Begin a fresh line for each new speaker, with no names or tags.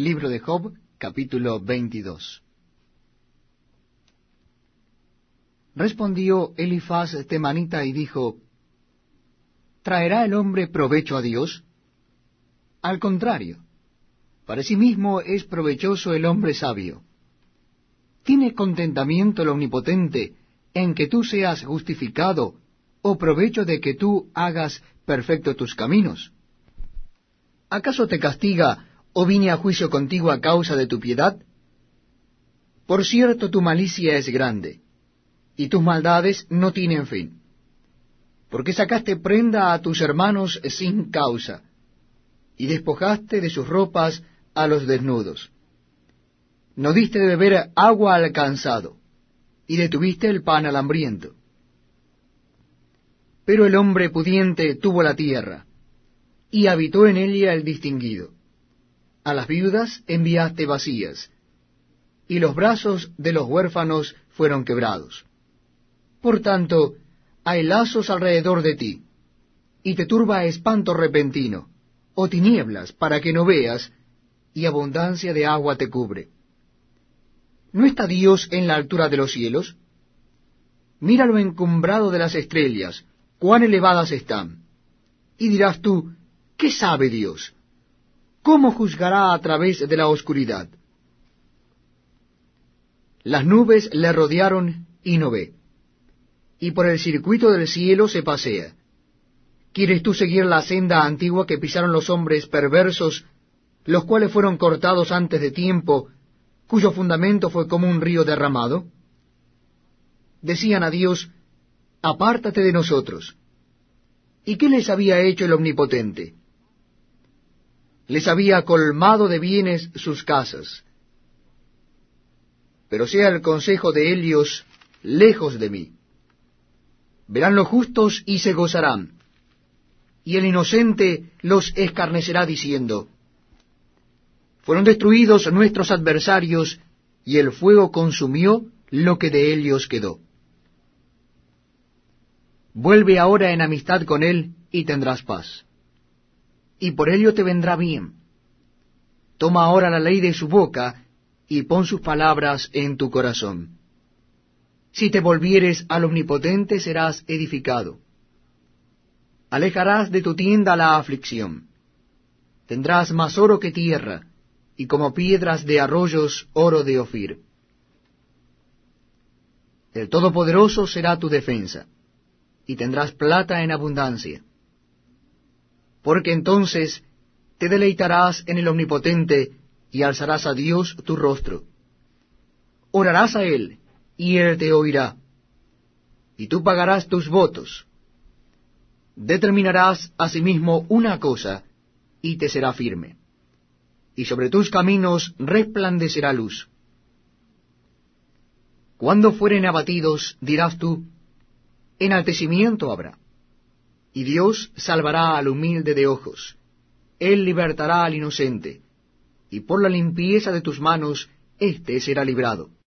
Libro de Job, capítulo 22. Respondió Elifaz temanita y dijo, ¿Traerá el hombre provecho a Dios? Al contrario, para sí mismo es provechoso el hombre sabio. ¿Tiene contentamiento el omnipotente en que tú seas justificado, o provecho de que tú hagas perfecto tus caminos? ¿Acaso te castiga o vine a juicio contigo a causa de tu piedad? Por cierto, tu malicia es grande, y tus maldades no tienen fin. Porque sacaste prenda a tus hermanos sin causa, y despojaste de sus ropas a los desnudos. No diste de beber agua al cansado, y detuviste el pan al hambriento. Pero el hombre pudiente tuvo la tierra, y habitó en ella el distinguido. A las viudas enviaste vacías, y los brazos de los huérfanos fueron quebrados. Por tanto, hay lazos alrededor de ti, y te turba espanto repentino, o tinieblas para que no veas, y abundancia de agua te cubre. ¿No está Dios en la altura de los cielos? Mira lo encumbrado de las estrellas, cuán elevadas están. Y dirás tú, ¿qué sabe Dios? ¿Cómo juzgará a través de la oscuridad? Las nubes le rodearon y no ve, y por el circuito del cielo se pasea. ¿Quieres tú seguir la senda antigua que pisaron los hombres perversos, los cuales fueron cortados antes de tiempo, cuyo fundamento fue como un río derramado? Decían a Dios, apártate de nosotros. ¿Y qué les había hecho el Omnipotente? Les había colmado de bienes sus casas. Pero sea el consejo de Helios lejos de mí. Verán los justos y se gozarán y el inocente los escarnecerá diciendo, Fueron destruidos nuestros adversarios, y el fuego consumió lo que de ellos quedó. Vuelve ahora en amistad con él, y tendrás paz. Y por ello te vendrá bien. Toma ahora la ley de su boca, y pon sus palabras en tu corazón. Si te volvieres al Omnipotente serás edificado alejarás de tu tienda la aflicción. Tendrás más oro que tierra, y como piedras de arroyos oro de Ofir. El Todopoderoso será tu defensa, y tendrás plata en abundancia. Porque entonces te deleitarás en el Omnipotente, y alzarás a Dios tu rostro. Orarás a Él, y Él te oirá, y tú pagarás tus votos determinarás asimismo una cosa, y te será firme, y sobre tus caminos resplandecerá luz. Cuando fueren abatidos, dirás tú, enaltecimiento habrá. Y Dios salvará al humilde de ojos, Él libertará al inocente, y por la limpieza de tus manos, éste será librado.